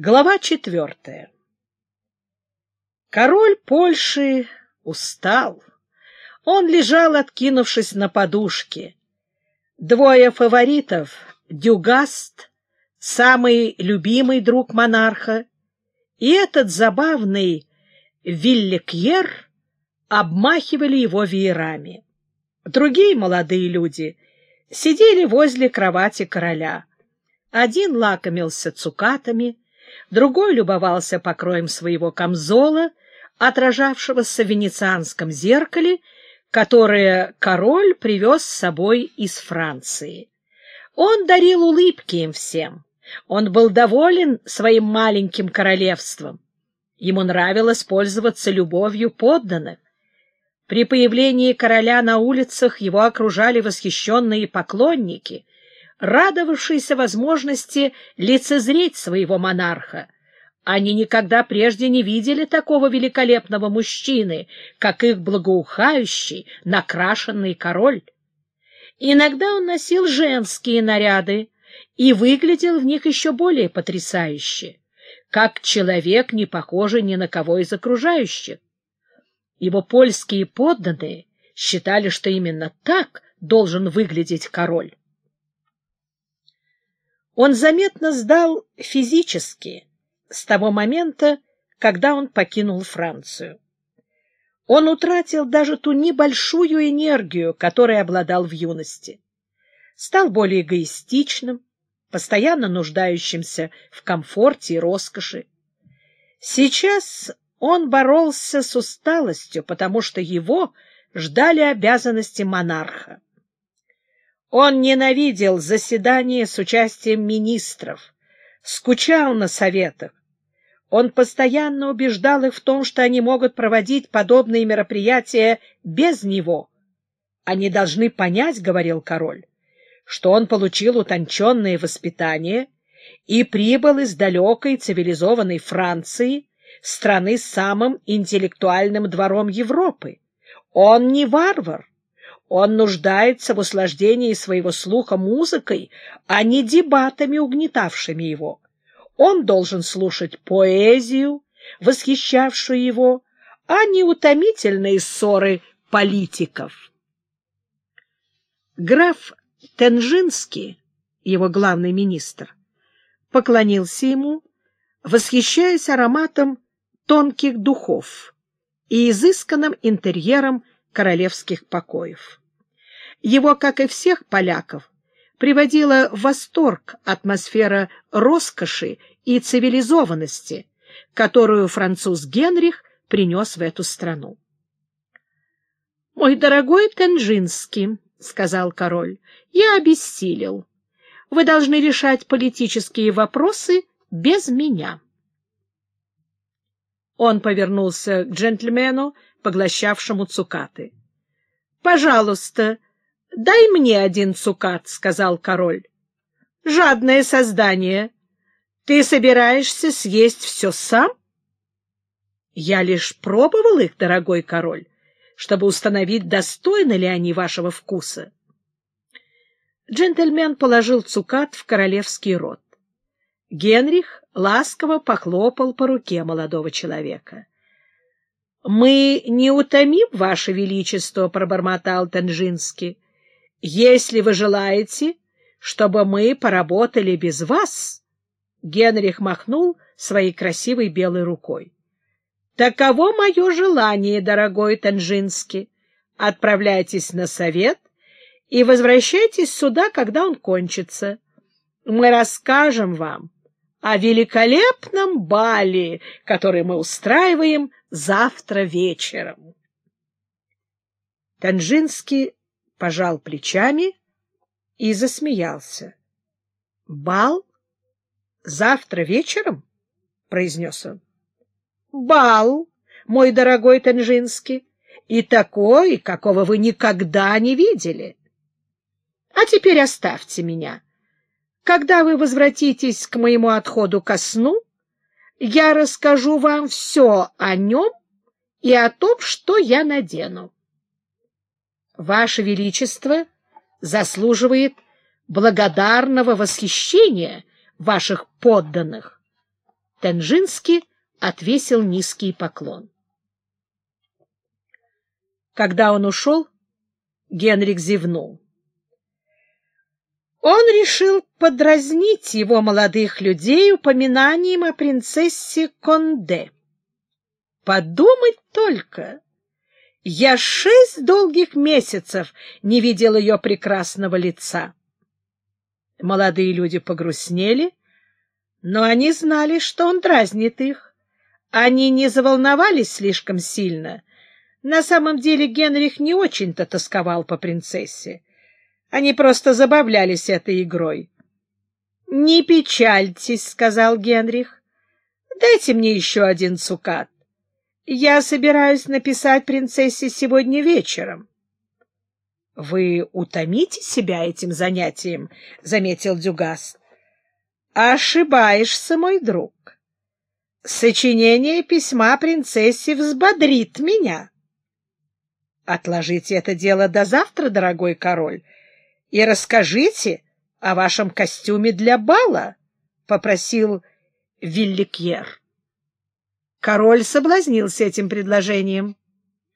Глава четвертая Король Польши устал. Он лежал, откинувшись на подушке. Двое фаворитов — Дюгаст, самый любимый друг монарха, и этот забавный Вилликьер обмахивали его веерами. Другие молодые люди сидели возле кровати короля. Один лакомился цукатами, другой любовался покроем своего камзола, отражавшегося в венецианском зеркале, которое король привез с собой из Франции. Он дарил улыбки им всем. Он был доволен своим маленьким королевством. Ему нравилось пользоваться любовью подданных. При появлении короля на улицах его окружали восхищенные поклонники — радовавшиеся возможности лицезреть своего монарха. Они никогда прежде не видели такого великолепного мужчины, как их благоухающий, накрашенный король. Иногда он носил женские наряды и выглядел в них еще более потрясающе, как человек, не похожий ни на кого из окружающих. Его польские подданные считали, что именно так должен выглядеть король. Он заметно сдал физически с того момента, когда он покинул Францию. Он утратил даже ту небольшую энергию, которой обладал в юности. Стал более эгоистичным, постоянно нуждающимся в комфорте и роскоши. Сейчас он боролся с усталостью, потому что его ждали обязанности монарха. Он ненавидел заседания с участием министров, скучал на советах. Он постоянно убеждал их в том, что они могут проводить подобные мероприятия без него. «Они должны понять, — говорил король, — что он получил утонченное воспитание и прибыл из далекой цивилизованной Франции, страны с самым интеллектуальным двором Европы. Он не варвар, он нуждается в услаждении своего слуха музыкой, а не дебатами, угнетавшими его. Он должен слушать поэзию, восхищавшую его, а не утомительные ссоры политиков. Граф Тенжинский, его главный министр, поклонился ему, восхищаясь ароматом тонких духов и изысканным интерьером королевских покоев. Его, как и всех поляков, приводила в восторг атмосфера роскоши и цивилизованности, которую француз Генрих принес в эту страну. «Мой дорогой Тенжинский», — сказал король, — «я обессилел. Вы должны решать политические вопросы без меня». Он повернулся к джентльмену, поглощавшему цукаты. — Пожалуйста, дай мне один цукат, — сказал король. — Жадное создание. Ты собираешься съесть все сам? — Я лишь пробовал их, дорогой король, чтобы установить, достойны ли они вашего вкуса. Джентльмен положил цукат в королевский рот. Генрих ласково похлопал по руке молодого человека. — Мы не утомим, Ваше Величество, — пробормотал Танжинский. — Если вы желаете, чтобы мы поработали без вас... Генрих махнул своей красивой белой рукой. — Таково мое желание, дорогой Танжинский. Отправляйтесь на совет и возвращайтесь сюда, когда он кончится. Мы расскажем вам о великолепном бале, который мы устраиваем завтра вечером. Танжинский пожал плечами и засмеялся. — Бал? Завтра вечером? — произнес он. — Бал, мой дорогой Танжинский, и такой, какого вы никогда не видели. А теперь оставьте меня. Когда вы возвратитесь к моему отходу ко сну, я расскажу вам все о нем и о том, что я надену. Ваше Величество заслуживает благодарного восхищения ваших подданных. Тенжинский отвесил низкий поклон. Когда он ушел, Генрик зевнул. Он решил подразнить его молодых людей упоминанием о принцессе Конде. Подумать только! Я шесть долгих месяцев не видел ее прекрасного лица. Молодые люди погрустнели, но они знали, что он дразнит их. Они не заволновались слишком сильно. На самом деле Генрих не очень-то тосковал по принцессе. Они просто забавлялись этой игрой. — Не печальтесь, — сказал Генрих. — Дайте мне еще один цукат. Я собираюсь написать принцессе сегодня вечером. — Вы утомите себя этим занятием, — заметил Дюгас. — Ошибаешься, мой друг. Сочинение письма принцессе взбодрит меня. — Отложите это дело до завтра, дорогой король, — и расскажите о вашем костюме для бала, — попросил Вилликьер. Король соблазнился этим предложением.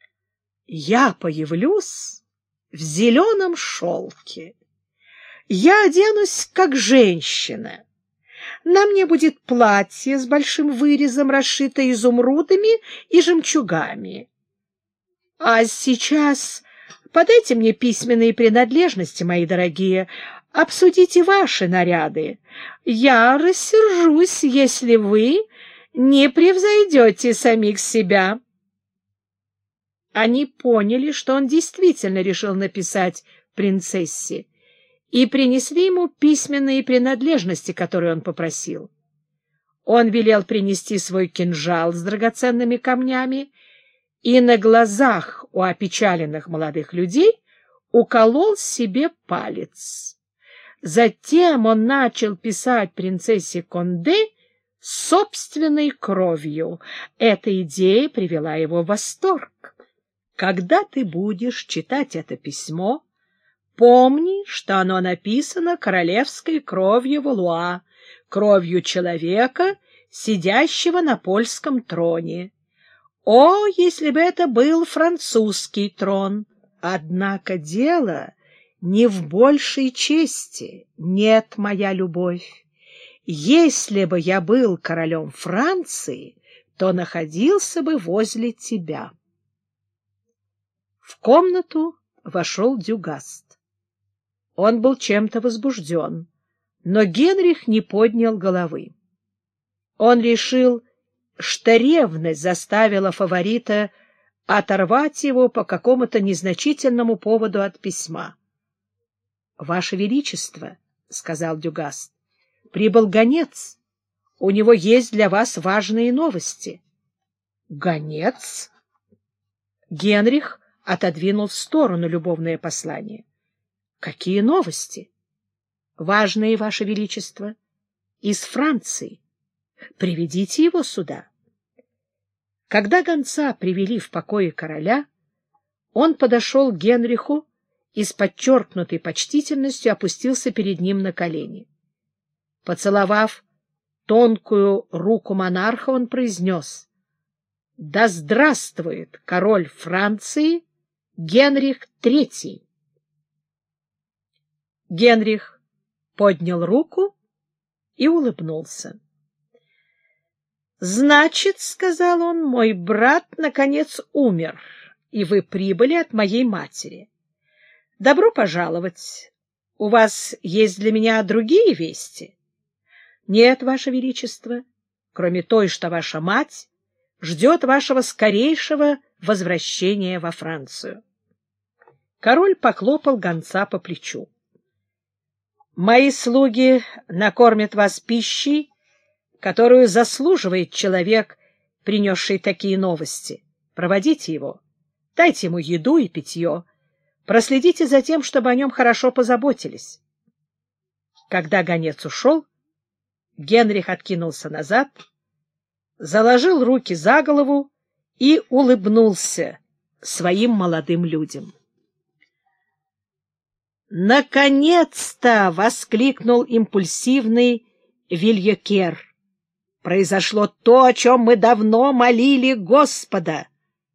— Я появлюсь в зеленом шелке. Я оденусь как женщина. На мне будет платье с большим вырезом, расшитое изумрудами и жемчугами. А сейчас Подайте мне письменные принадлежности, мои дорогие. Обсудите ваши наряды. Я рассержусь, если вы не превзойдете самих себя. Они поняли, что он действительно решил написать принцессе, и принесли ему письменные принадлежности, которые он попросил. Он велел принести свой кинжал с драгоценными камнями и на глазах у опечаленных молодых людей уколол себе палец. Затем он начал писать принцессе Конде собственной кровью. Эта идея привела его в восторг. Когда ты будешь читать это письмо, помни, что оно написано королевской кровью Валуа, кровью человека, сидящего на польском троне. О, если бы это был французский трон! Однако дело не в большей чести. Нет, моя любовь. Если бы я был королем Франции, то находился бы возле тебя. В комнату вошел Дюгаст. Он был чем-то возбужден, но Генрих не поднял головы. Он решил что ревность заставила фаворита оторвать его по какому-то незначительному поводу от письма. — Ваше Величество, — сказал Дюгаст, — прибыл гонец. У него есть для вас важные новости. — Гонец? Генрих отодвинул в сторону любовное послание. — Какие новости? — Важные, Ваше Величество. Из Франции. Приведите его сюда. Когда гонца привели в покое короля, он подошел к Генриху и с подчеркнутой почтительностью опустился перед ним на колени. Поцеловав тонкую руку монарха, он произнес «Да здравствует король Франции Генрих III!» Генрих поднял руку и улыбнулся. «Значит, — сказал он, — мой брат, наконец, умер, и вы прибыли от моей матери. Добро пожаловать. У вас есть для меня другие вести?» «Нет, Ваше Величество, кроме той, что ваша мать ждет вашего скорейшего возвращения во Францию». Король похлопал гонца по плечу. «Мои слуги накормят вас пищей, которую заслуживает человек, принесший такие новости. Проводите его, дайте ему еду и питье, проследите за тем, чтобы о нем хорошо позаботились. Когда гонец ушел, Генрих откинулся назад, заложил руки за голову и улыбнулся своим молодым людям. «Наконец-то!» — воскликнул импульсивный Вильякер. произошло то, о чем мы давно молили Господа.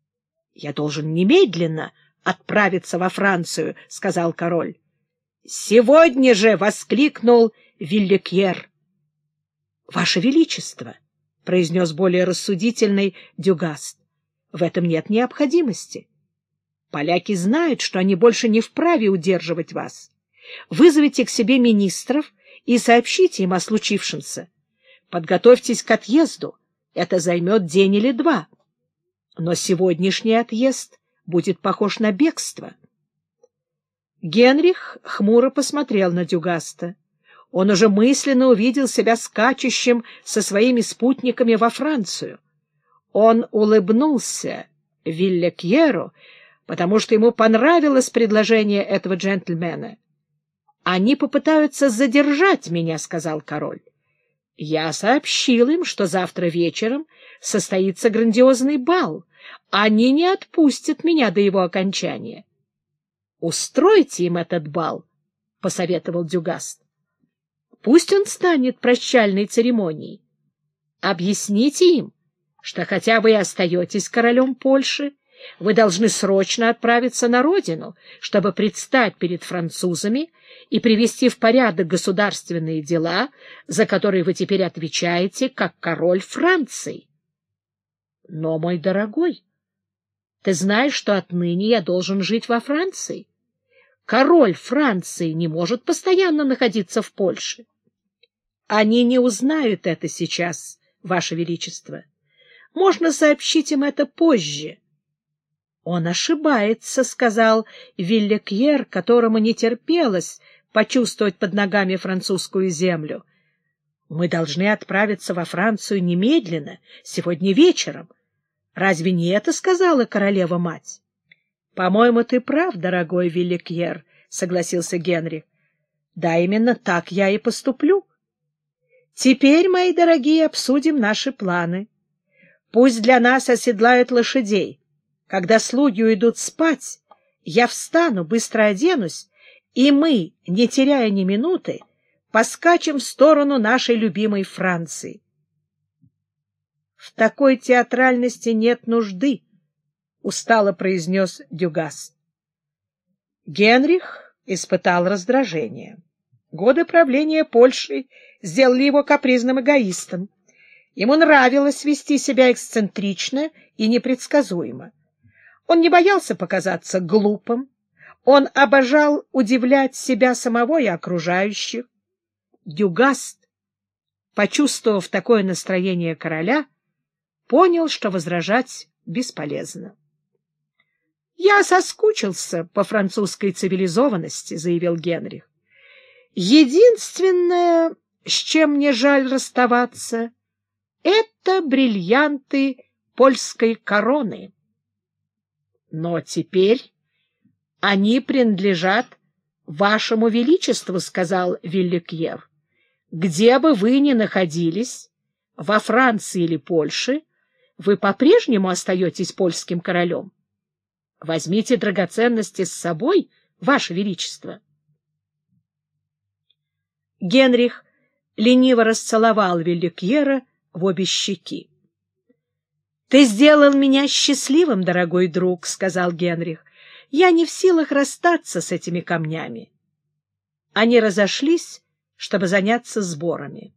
— Я должен немедленно отправиться во Францию, — сказал король. — Сегодня же! — воскликнул Вилликьер. — Ваше Величество! — произнес более рассудительный Дюгаст. — В этом нет необходимости. Поляки знают, что они больше не вправе удерживать вас. Вызовите к себе министров и сообщите им о случившемся. Подготовьтесь к отъезду. Это займет день или два. Но сегодняшний отъезд будет похож на бегство. Генрих хмуро посмотрел на Дюгаста. Он уже мысленно увидел себя скачущим со своими спутниками во Францию. Он улыбнулся Виллekьеру, потому что ему понравилось предложение этого джентльмена. «Они попытаются задержать меня», — сказал король. Я сообщил им, что завтра вечером состоится грандиозный бал. Они не отпустят меня до его окончания. — Устройте им этот бал, — посоветовал Дюгаст. — Пусть он станет прощальной церемонией. Объясните им, что хотя вы и остаетесь королем Польши, вы должны срочно отправиться на родину, чтобы предстать перед французами и привести в порядок государственные дела, за которые вы теперь отвечаете, как король Франции. Но, мой дорогой, ты знаешь, что отныне я должен жить во Франции. Король Франции не может постоянно находиться в Польше. Они не узнают это сейчас, Ваше Величество. Можно сообщить им это позже. Он ошибается, — сказал Виллekьер, которому не терпелось почувствовать под ногами французскую землю. Мы должны отправиться во Францию немедленно, сегодня вечером. Разве не это сказала королева-мать? — По-моему, ты прав, дорогой Вилликьер, — согласился Генрих. — Да, именно так я и поступлю. Теперь, мои дорогие, обсудим наши планы. Пусть для нас оседлают лошадей. Когда слуги уйдут спать, я встану, быстро оденусь, и мы, не теряя ни минуты, поскачем в сторону нашей любимой Франции. В такой театральности нет нужды, — устало произнес Дюгас. Генрих испытал раздражение. Годы правления Польши сделали его капризным эгоистом. Ему нравилось вести себя эксцентрично и непредсказуемо. Он не боялся показаться глупым, он обожал удивлять себя самого и окружающих. Дюгаст, почувствовав такое настроение короля, понял, что возражать бесполезно. — Я соскучился по французской цивилизованности, — заявил Генрих. — Единственное, с чем мне жаль расставаться, — это бриллианты польской короны. Но теперь они принадлежат вашему величеству, — сказал Вилликьев. Где бы вы ни находились, во Франции или Польше, вы по-прежнему остаетесь польским королем. Возьмите драгоценности с собой, ваше величество. Генрих лениво расцеловал Вилликьера в обе щеки. — Ты сделал меня счастливым, дорогой друг, — сказал Генрих. — Я не в силах расстаться с этими камнями. Они разошлись, чтобы заняться сборами.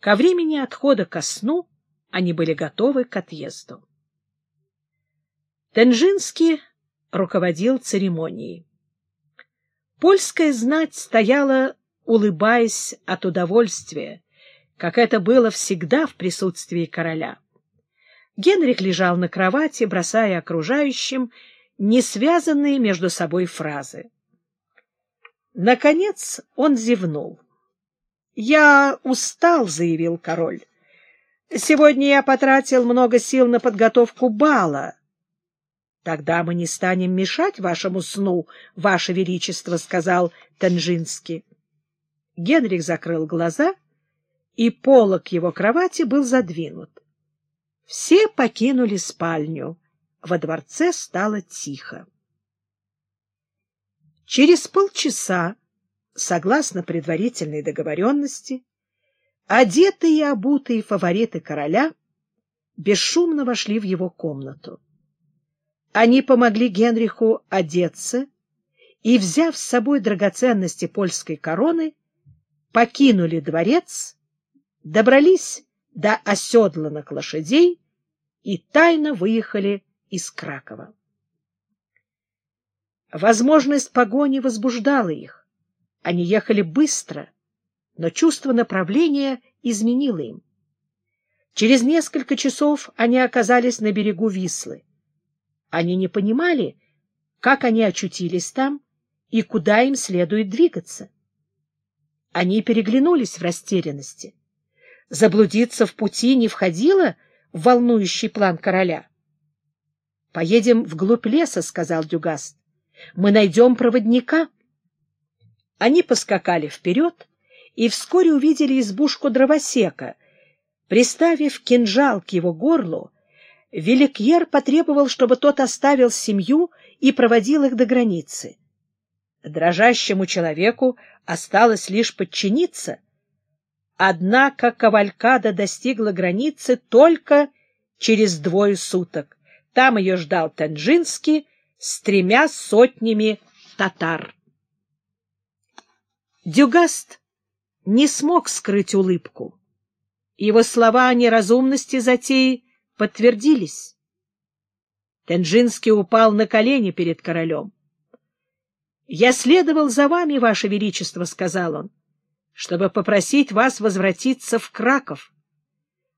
Ко времени отхода ко сну они были готовы к отъезду. Тенжинский руководил церемонией. Польская знать стояла, улыбаясь от удовольствия, как это было всегда в присутствии короля. Генрих лежал на кровати, бросая окружающим несвязанные между собой фразы. Наконец он зевнул. — Я устал, — заявил король. — Сегодня я потратил много сил на подготовку бала. — Тогда мы не станем мешать вашему сну, ваше величество, — сказал Танжинский. Генрих закрыл глаза, и полок его кровати был задвинут. Все покинули спальню. Во дворце стало тихо. Через полчаса, согласно предварительной договоренности, Одетые и обутые фавориты короля бесшумно вошли в его комнату. Они помогли Генриху одеться и, взяв с собой драгоценности польской короны, покинули дворец, добрались до оседланных лошадей и тайно выехали из Кракова. Возможность погони возбуждала их. Они ехали быстро, но чувство направления изменило им. Через несколько часов они оказались на берегу Вислы. Они не понимали, как они очутились там и куда им следует двигаться. Они переглянулись в растерянности. Заблудиться в пути не входило в волнующий план короля. — Поедем вглубь леса, — сказал Дюгаст. — Мы найдем проводника. Они поскакали вперед и вскоре увидели избушку дровосека. Приставив кинжал к его горлу, Великьер потребовал, чтобы тот оставил семью и проводил их до границы. Дрожащему человеку осталось лишь подчиниться. Однако кавалькада достигла границы только через двое суток. Там ее ждал Танжинский с тремя сотнями татар. Дюгаст не смог скрыть улыбку. Его слова о неразумности затеи подтвердились. Тенжинский упал на колени перед королем. — Я следовал за вами, ваше величество, — сказал он, — чтобы попросить вас возвратиться в Краков.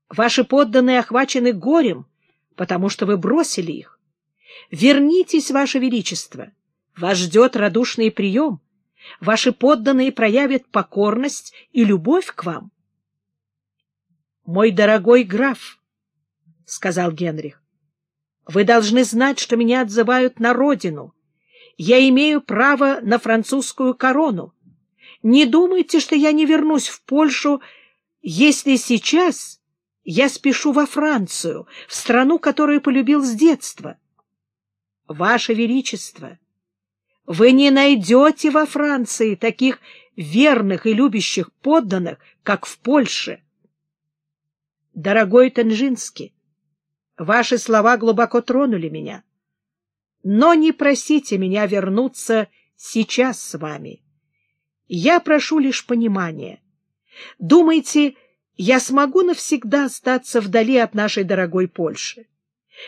Ваши подданные охвачены горем, потому что вы бросили их. Вернитесь, ваше величество, вас ждет радушный прием. Ваши подданные проявят покорность и любовь к вам. — Мой дорогой граф, — сказал Генрих, — вы должны знать, что меня отзывают на родину. Я имею право на французскую корону. Не думайте, что я не вернусь в Польшу, если сейчас я спешу во Францию, в страну, которую полюбил с детства. Ваше Величество, вы не найдете во Франции таких верных и любящих подданных, как в Польше. Дорогой Танжинский, ваши слова глубоко тронули меня. Но не просите меня вернуться сейчас с вами. Я прошу лишь понимания. Думаете, я смогу навсегда остаться вдали от нашей дорогой Польши?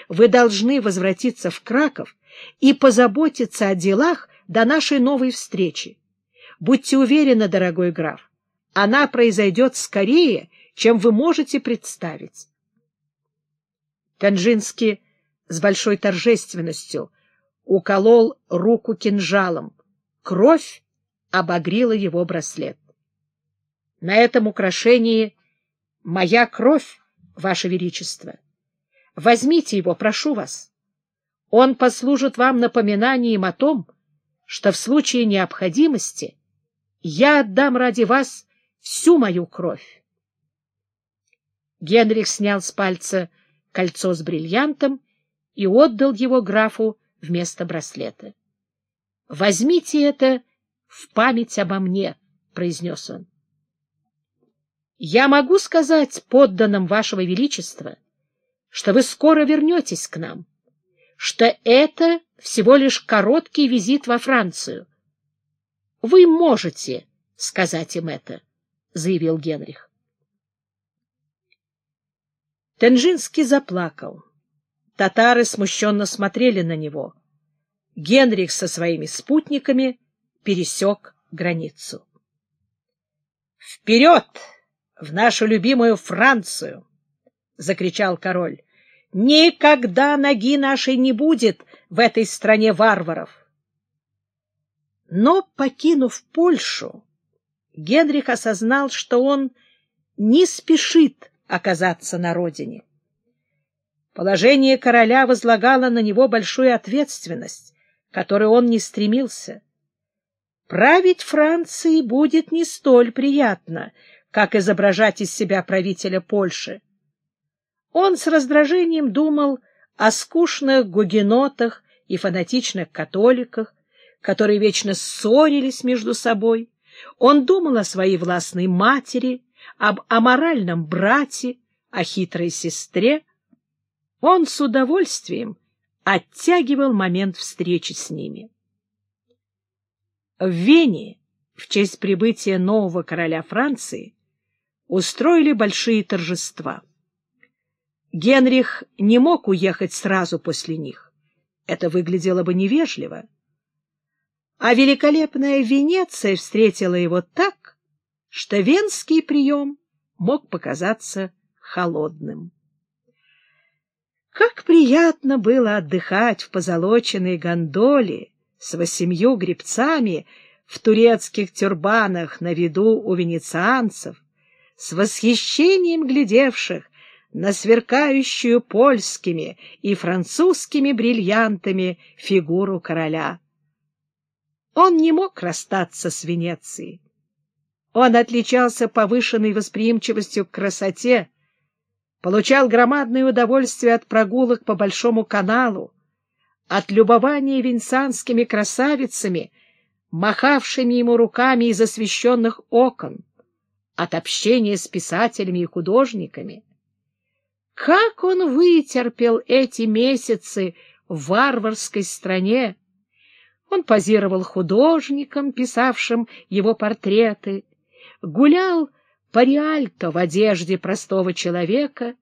Вы должны возвратиться в Краков и позаботиться о делах до нашей новой встречи. Будьте уверены, дорогой граф, она произойдет скорее, чем вы можете представить. Канжинский с большой торжественностью уколол руку кинжалом. Кровь обогрила его браслет. На этом украшении моя кровь, Ваше Величество. Возьмите его, прошу вас. Он послужит вам напоминанием о том, что в случае необходимости я отдам ради вас всю мою кровь. Генрих снял с пальца кольцо с бриллиантом и отдал его графу вместо браслета. — Возьмите это в память обо мне, — произнес он. — Я могу сказать подданным вашего величества, что вы скоро вернетесь к нам, что это всего лишь короткий визит во Францию. — Вы можете сказать им это, — заявил Генрих. Тенжинский заплакал. Татары смущенно смотрели на него. Генрих со своими спутниками пересек границу. «Вперед! В нашу любимую Францию!» — закричал король. «Никогда ноги нашей не будет в этой стране варваров!» Но, покинув Польшу, Генрих осознал, что он не спешит оказаться на родине. Положение короля возлагало на него большую ответственность, которой он не стремился. Править Францией будет не столь приятно, как изображать из себя правителя Польши. Он с раздражением думал о скучных гугенотах и фанатичных католиках, которые вечно ссорились между собой. Он думал о своей властной матери, об аморальном брате, о хитрой сестре, он с удовольствием оттягивал момент встречи с ними. В Вене в честь прибытия нового короля Франции устроили большие торжества. Генрих не мог уехать сразу после них. Это выглядело бы невежливо. А великолепная Венеция встретила его так, что венский прием мог показаться холодным. Как приятно было отдыхать в позолоченной гондоле с восемью гребцами в турецких тюрбанах на виду у венецианцев, с восхищением глядевших на сверкающую польскими и французскими бриллиантами фигуру короля. Он не мог расстаться с Венецией. Он отличался повышенной восприимчивостью к красоте, получал громадное удовольствие от прогулок по Большому каналу, от любования венецианскими красавицами, махавшими ему руками из освещенных окон, от общения с писателями и художниками. Как он вытерпел эти месяцы в варварской стране! Он позировал художникам, писавшим его портреты, гулял по Риальто в одежде простого человека,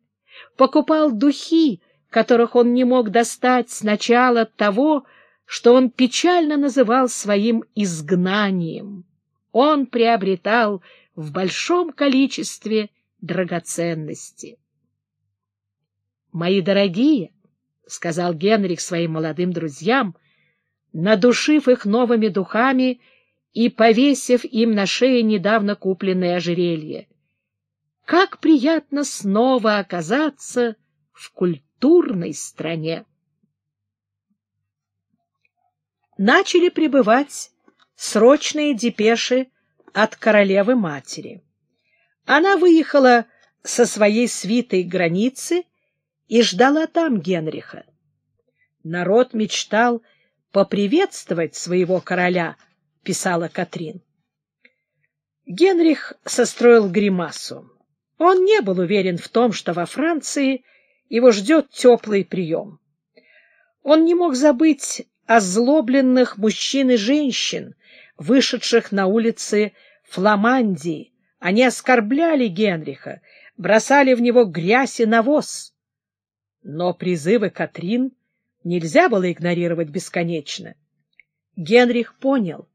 покупал духи, которых он не мог достать сначала того, что он печально называл своим изгнанием. Он приобретал в большом количестве драгоценности. «Мои дорогие», — сказал Генрих своим молодым друзьям, надушив их новыми духами и повесив им на шее недавно купленное ожерелье, как приятно снова оказаться в культурной стране! Начали прибывать срочные депеши от королевы-матери. Она выехала со своей свитой границы и ждала там Генриха. Народ мечтал поприветствовать своего короля, писала Катрин. Генрих состроил гримасу. Он не был уверен в том, что во Франции его ждет теплый прием. Он не мог забыть озлобленных мужчин и женщин, вышедших на улицы Фламандии. Они оскорбляли Генриха, бросали в него грязь и навоз. Но призывы Катрин нельзя было игнорировать бесконечно. Генрих понял,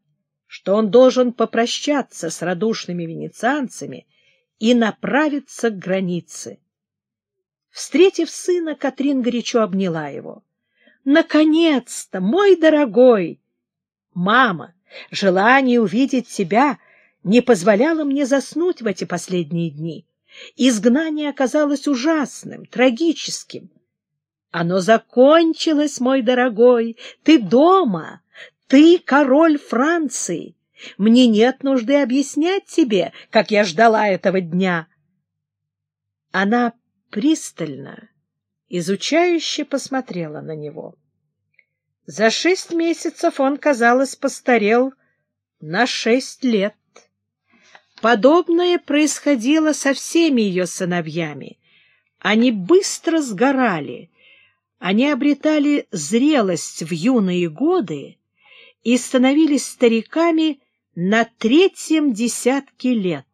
что он должен попрощаться с радушными венецианцами и направиться к границе. Встретив сына, Катрин горячо обняла его. «Наконец-то, мой дорогой!» «Мама, желание увидеть тебя не позволяло мне заснуть в эти последние дни. Изгнание оказалось ужасным, трагическим. Оно закончилось, мой дорогой. Ты дома. Ты король Франции. Мне нет нужды объяснять тебе, как я ждала этого дня. Она пристально, изучающе посмотрела на него. За шесть месяцев он, казалось, постарел на шесть лет. Подобное происходило со всеми ее сыновьями. Они быстро сгорали, они обретали зрелость в юные годы и становились стариками на третьем десятке лет.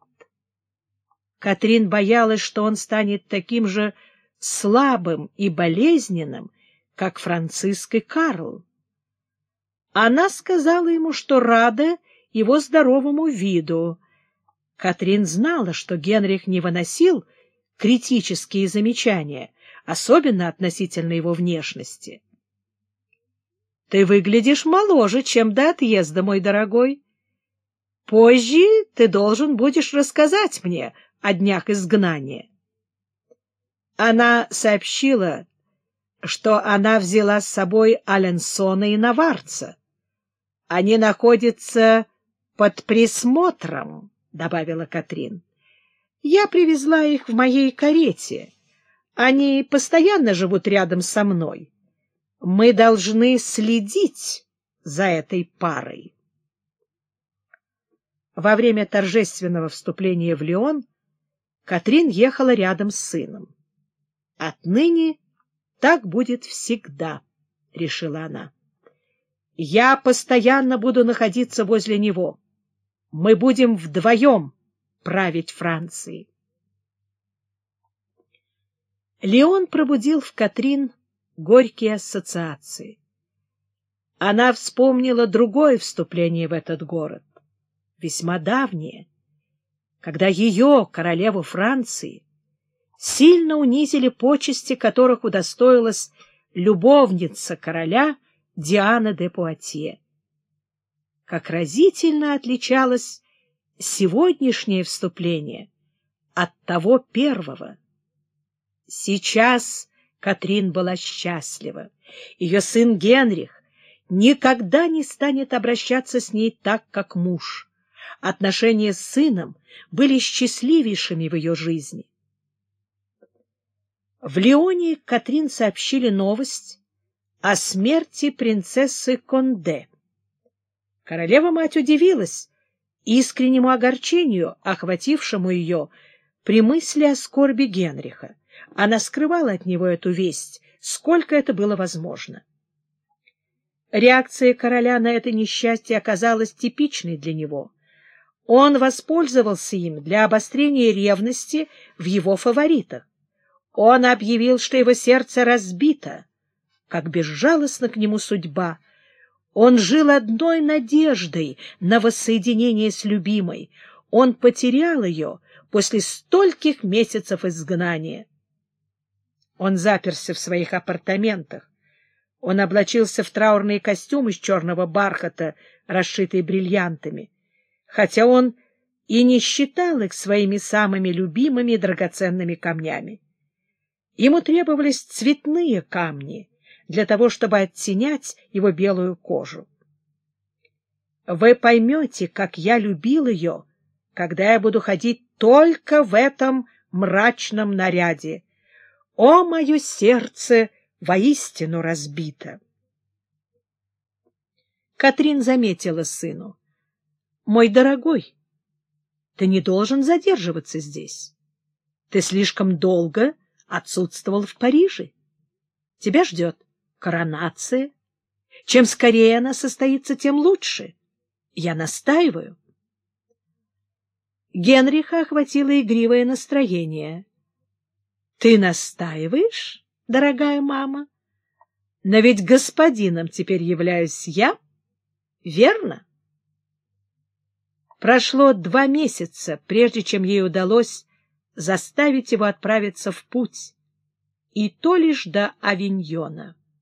Катрин боялась, что он станет таким же слабым и болезненным, как Франциск и Карл. Она сказала ему, что рада его здоровому виду. Катрин знала, что Генрих не выносил критические замечания — особенно относительно его внешности. — Ты выглядишь моложе, чем до отъезда, мой дорогой. Позже ты должен будешь рассказать мне о днях изгнания. Она сообщила, что она взяла с собой Аленсона и Наварца. Они находятся под присмотром, — добавила Катрин. Я привезла их в моей карете. Они постоянно живут рядом со мной. Мы должны следить за этой парой. Во время торжественного вступления в Лион Катрин ехала рядом с сыном. «Отныне так будет всегда», — решила она. «Я постоянно буду находиться возле него. Мы будем вдвоем править Францией». Леон пробудил в Катрин горькие ассоциации. Она вспомнила другое вступление в этот город, весьма давнее, когда ее, королеву Франции, сильно унизили почести, которых удостоилась любовница короля Диана де Пуатье. Как разительно отличалось сегодняшнее вступление от того первого. Сейчас Катрин была счастлива. Ее сын Генрих никогда не станет обращаться с ней так, как муж. Отношения с сыном были счастливейшими в ее жизни. В Лионе Катрин сообщили новость о смерти принцессы Конде. Королева-мать удивилась искреннему огорчению, охватившему ее при мысли о скорби Генриха. Она скрывала от него эту весть, сколько это было возможно. Реакция короля на это несчастье оказалась типичной для него. Он воспользовался им для обострения ревности в его фаворитах. Он объявил, что его сердце разбито, как безжалостна к нему судьба. Он жил одной надеждой на воссоединение с любимой. Он потерял ее после стольких месяцев изгнания. Он заперся в своих апартаментах. Он облачился в траурный костюм из черного бархата, расшитый бриллиантами, хотя он и не считал их своими самыми любимыми драгоценными камнями. Ему требовались цветные камни для того, чтобы оттенять его белую кожу. Вы поймете, как я любил ее, когда я буду ходить только в этом мрачном наряде, о, мое сердце воистину разбито! Катрин заметила сыну. — Мой дорогой, ты не должен задерживаться здесь. Ты слишком долго отсутствовал в Париже. Тебя ждет коронация. Чем скорее она состоится, тем лучше. Я настаиваю. Генриха охватило игривое настроение. Ты настаиваешь, дорогая мама? Но ведь господином теперь являюсь я, верно? Прошло два месяца, прежде чем ей удалось заставить его отправиться в путь, и то лишь до Авиньона.